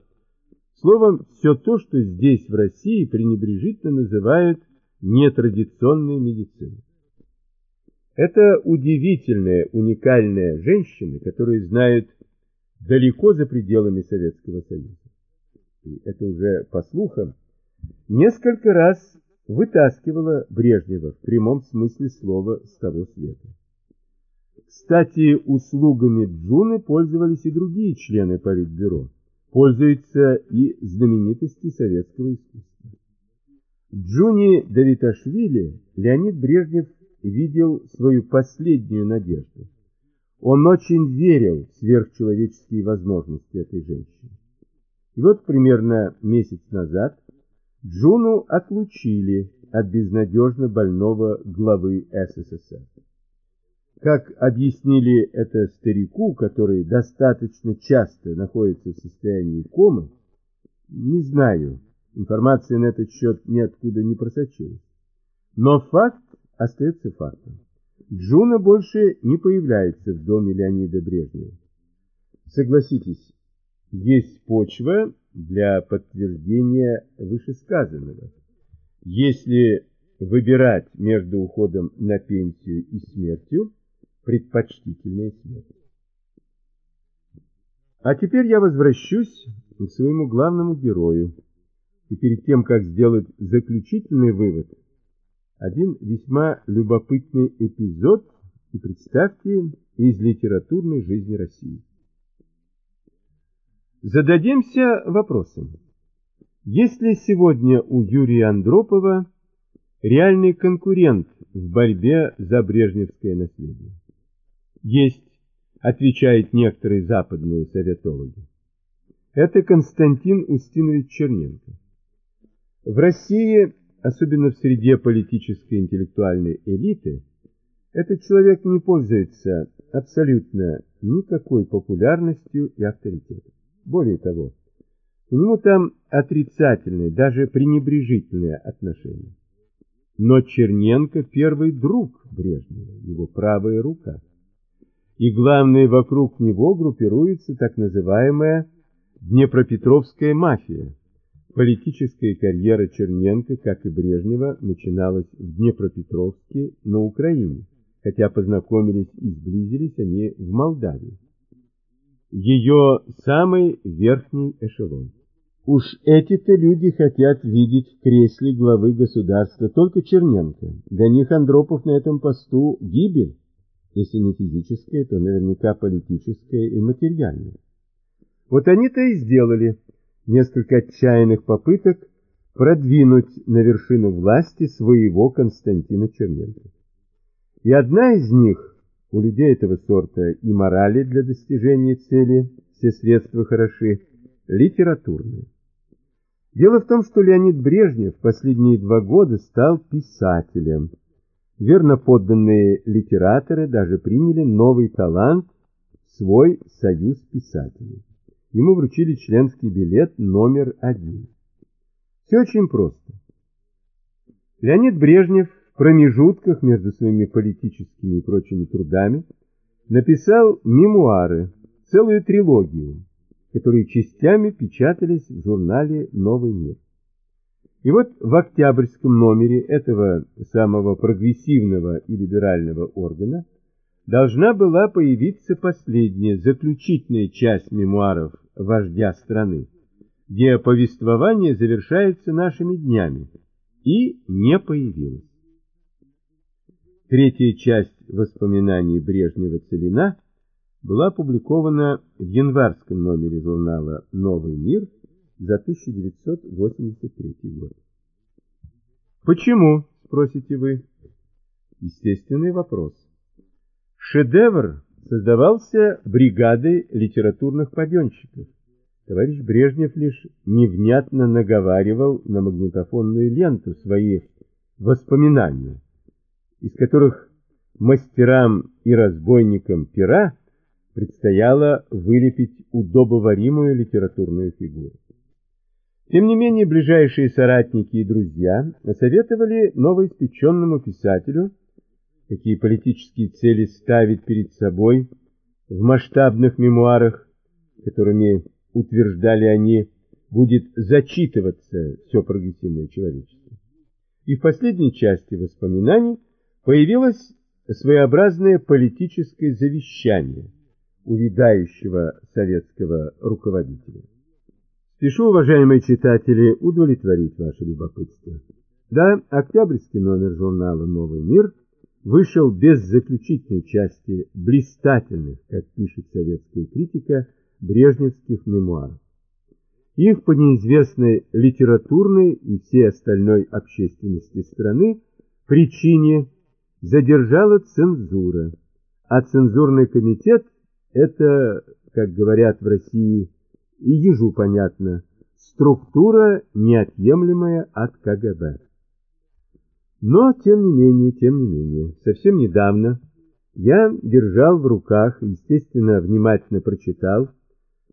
Словом, все то, что здесь, в России, пренебрежительно называют нетрадиционной медициной. Это удивительная, уникальная женщина, которая знает далеко за пределами Советского Союза и это уже по слухам, несколько раз вытаскивала Брежнева в прямом смысле слова с того света. Кстати, услугами Джуны пользовались и другие члены Политбюро, пользуются и знаменитости советского искусства. Джуни Давиташвили Леонид Брежнев видел свою последнюю надежду. Он очень верил в сверхчеловеческие возможности этой женщины. И вот примерно месяц назад Джуну отлучили от безнадежно больного главы СССР. Как объяснили это старику, который достаточно часто находится в состоянии комы, не знаю, информация на этот счет ниоткуда не просочилась. Но факт остается фактом. Джуна больше не появляется в доме Леонида Брежнева. Согласитесь, есть почва для подтверждения вышесказанного. Если выбирать между уходом на пенсию и смертью, предпочтительная смерть. А теперь я возвращусь к своему главному герою. И перед тем, как сделать заключительный вывод, один весьма любопытный эпизод, и представьте, из литературной жизни России. Зададимся вопросом. Есть ли сегодня у Юрия Андропова реальный конкурент в борьбе за брежневское наследие? Есть, отвечают некоторые западные советологи. Это Константин Устинович Черненко. В России, особенно в среде политической интеллектуальной элиты, этот человек не пользуется абсолютно никакой популярностью и авторитетом. Более того, к нему там отрицательное, даже пренебрежительное отношение. Но Черненко первый друг Брежнева, его правая рука. И главное, вокруг него группируется так называемая Днепропетровская мафия. Политическая карьера Черненко, как и Брежнева, начиналась в Днепропетровске на Украине, хотя познакомились и сблизились они в Молдавии ее самый верхний эшелон. Уж эти-то люди хотят видеть в кресле главы государства только Черненко. Для них Андропов на этом посту гибель, если не физическая, то наверняка политическая и материальная. Вот они-то и сделали несколько отчаянных попыток продвинуть на вершину власти своего Константина Черненко. И одна из них, у людей этого сорта и морали для достижения цели, все средства хороши, литературная. Дело в том, что Леонид Брежнев последние два года стал писателем. Верно подданные литераторы даже приняли новый талант свой союз писателей. Ему вручили членский билет номер один. Все очень просто. Леонид Брежнев в промежутках между своими политическими и прочими трудами написал мемуары, целую трилогию, которые частями печатались в журнале «Новый мир». И вот в октябрьском номере этого самого прогрессивного и либерального органа должна была появиться последняя, заключительная часть мемуаров вождя страны, где повествование завершается нашими днями, и не появилась. Третья часть воспоминаний Брежнева-Целина – была опубликована в январском номере журнала «Новый мир» за 1983 год. Почему, спросите вы? Естественный вопрос. Шедевр создавался бригадой литературных паденщиков. Товарищ Брежнев лишь невнятно наговаривал на магнитофонную ленту свои воспоминания, из которых мастерам и разбойникам пера предстояло вылепить удобоваримую литературную фигуру. Тем не менее, ближайшие соратники и друзья советовали новоиспеченному писателю, какие политические цели ставить перед собой в масштабных мемуарах, которыми, утверждали они, будет зачитываться все прогрессивное человечество. И в последней части воспоминаний появилось своеобразное политическое завещание – увядающего советского руководителя. Спешу, уважаемые читатели, удовлетворить ваше любопытство. Да, октябрьский номер журнала «Новый мир» вышел без заключительной части блистательных, как пишет советская критика, брежневских мемуаров. Их по неизвестной литературной и всей остальной общественности страны причине задержала цензура, а цензурный комитет – это, как говорят в России, и ежу понятно, структура, неотъемлемая от КГБ. Но, тем не менее, тем не менее, совсем недавно я держал в руках, естественно, внимательно прочитал,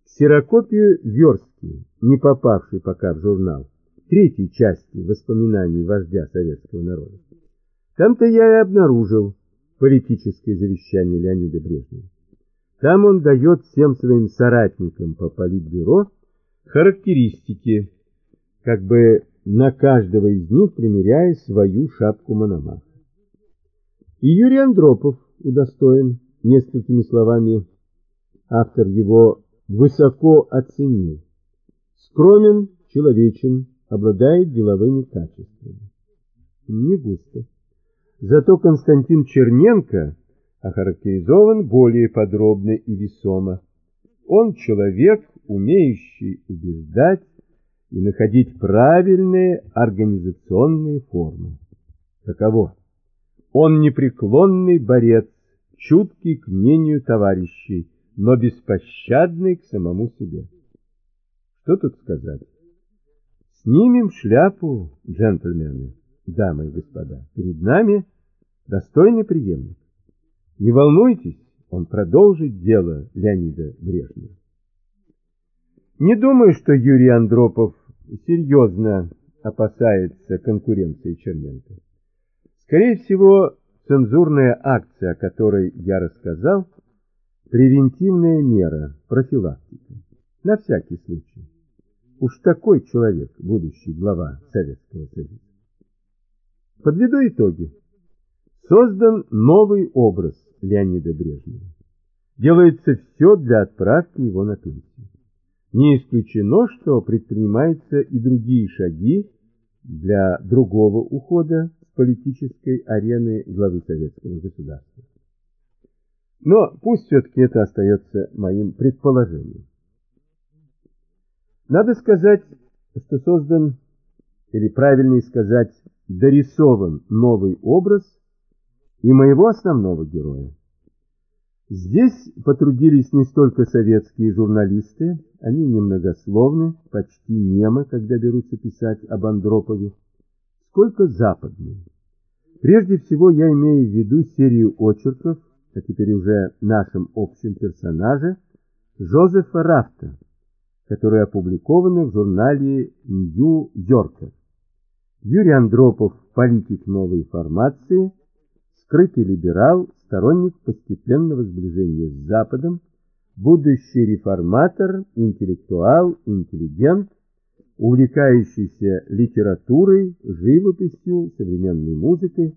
ксерокопию верстки, не попавшей пока в журнал, третьей части воспоминаний вождя советского народа. Там-то я и обнаружил политическое завещание Леонида Брежнева. Там он дает всем своим соратникам по политбюро характеристики, как бы на каждого из них примеряя свою шапку Мономаха. И Юрий Андропов удостоен, несколькими словами автор его высоко оценил. Скромен, человечен, обладает деловыми качествами. Не густо. Зато Константин Черненко – охарактеризован более подробно и весомо. Он человек, умеющий убеждать и находить правильные организационные формы. Каково? Он непреклонный борец, чуткий к мнению товарищей, но беспощадный к самому себе. Что тут сказать? Снимем шляпу, джентльмены, дамы и господа. Перед нами достойный преемник. Не волнуйтесь, он продолжит дело Леонида Брежнева. Не думаю, что Юрий Андропов серьезно опасается конкуренции Черненко. Скорее всего, цензурная акция, о которой я рассказал, превентивная мера, профилактика. На всякий случай. Уж такой человек, будущий глава Советского Союза. Подведу итоги. Создан новый образ Леонида Брежнева. Делается все для отправки его на пенсию. Не исключено, что предпринимаются и другие шаги для другого ухода с политической арены главы советского государства. Но пусть все-таки это остается моим предположением. Надо сказать, что создан, или правильнее сказать, дорисован новый образ и моего основного героя. Здесь потрудились не столько советские журналисты, они немногословны, почти немы, когда берутся писать об Андропове, сколько западные. Прежде всего я имею в виду серию очерков, а теперь уже нашем общем персонаже, Жозефа Рафта, которые опубликованы в журнале «Нью-Йоркер». Юрий Андропов – политик новой формации, скрытый либерал, сторонник постепенного сближения с Западом, будущий реформатор, интеллектуал, интеллигент, увлекающийся литературой, живописью, современной музыкой,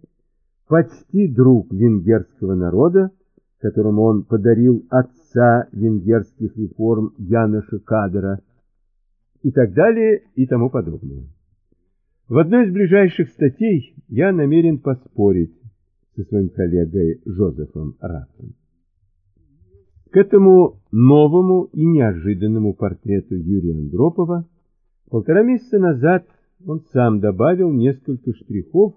почти друг венгерского народа, которому он подарил отца венгерских реформ Яноша Кадера и так далее и тому подобное. В одной из ближайших статей я намерен поспорить со своим коллегой Жозефом Рафом. К этому новому и неожиданному портрету Юрия Андропова полтора месяца назад он сам добавил несколько штрихов,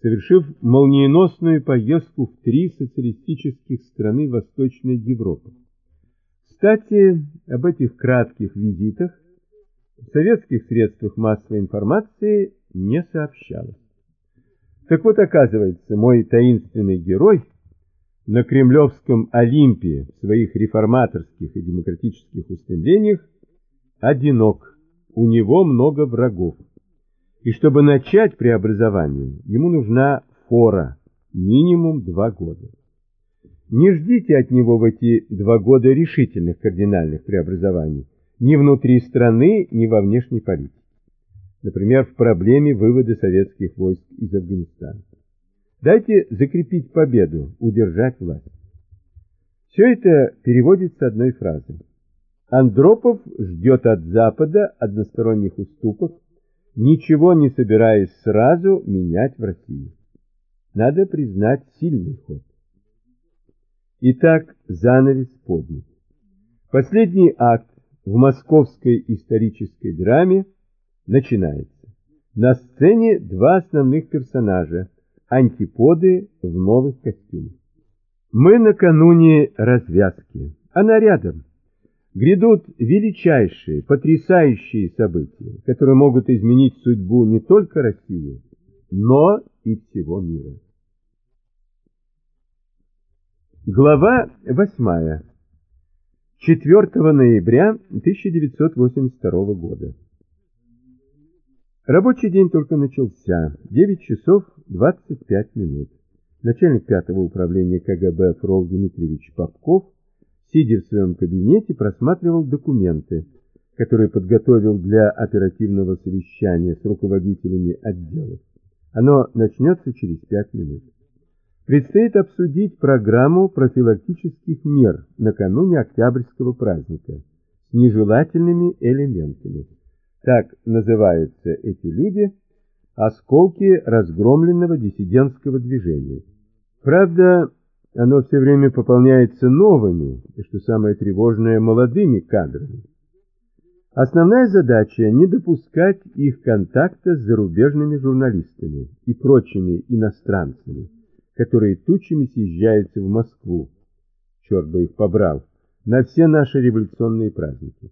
совершив молниеносную поездку в три социалистических страны Восточной Европы. Кстати, об этих кратких визитах в советских средствах массовой информации не сообщалось. Так вот, оказывается, мой таинственный герой на Кремлевском Олимпе в своих реформаторских и демократических устремлениях одинок, у него много врагов. И чтобы начать преобразование, ему нужна фора, минимум два года. Не ждите от него в эти два года решительных кардинальных преобразований, ни внутри страны, ни во внешней политике. Например, в проблеме вывода советских войск из Афганистана. Дайте закрепить победу, удержать власть. Все это переводится одной фразой. Андропов ждет от Запада односторонних уступок, ничего не собираясь сразу менять в России. Надо признать сильный ход. Итак, занавес поднят. Последний акт в московской исторической драме начинается. На сцене два основных персонажа – антиподы в новых костюмах. Мы накануне развязки. Она рядом. Грядут величайшие, потрясающие события, которые могут изменить судьбу не только России, но и всего мира. Глава восьмая. 4 ноября 1982 года. Рабочий день только начался. 9 часов 25 минут. Начальник пятого управления КГБ Фрол Дмитриевич Попков, сидя в своем кабинете, просматривал документы, которые подготовил для оперативного совещания с руководителями отделов. Оно начнется через 5 минут. Предстоит обсудить программу профилактических мер накануне Октябрьского праздника с нежелательными элементами. Так называются эти люди осколки разгромленного диссидентского движения. Правда, оно все время пополняется новыми, и, что самое тревожное, молодыми кадрами. Основная задача – не допускать их контакта с зарубежными журналистами и прочими иностранцами, которые тучами съезжаются в Москву, черт бы их побрал, на все наши революционные праздники.